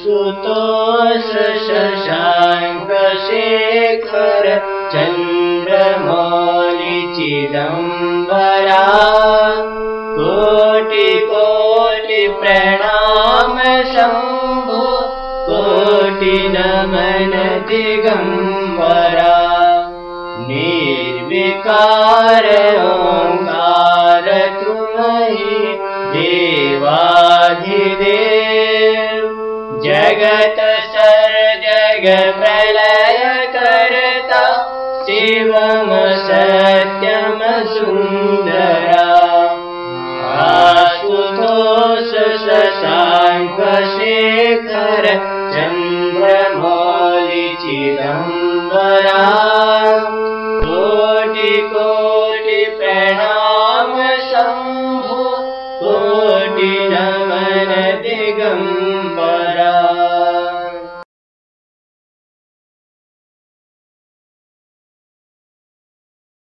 आशुतोष शशाङ्क शेखर चन्द्रमौलि चिदम्बरा कोटि कोटि प्रणाम शम्भो। कोटि नमन दिगम्बरा। निर्विकार जगत सर जग प्रलय करता शिवम सत्यम सुन्दरा। शेखर चन्द्रमौलि चिदम्बरा। कोटि कोटि प्रणा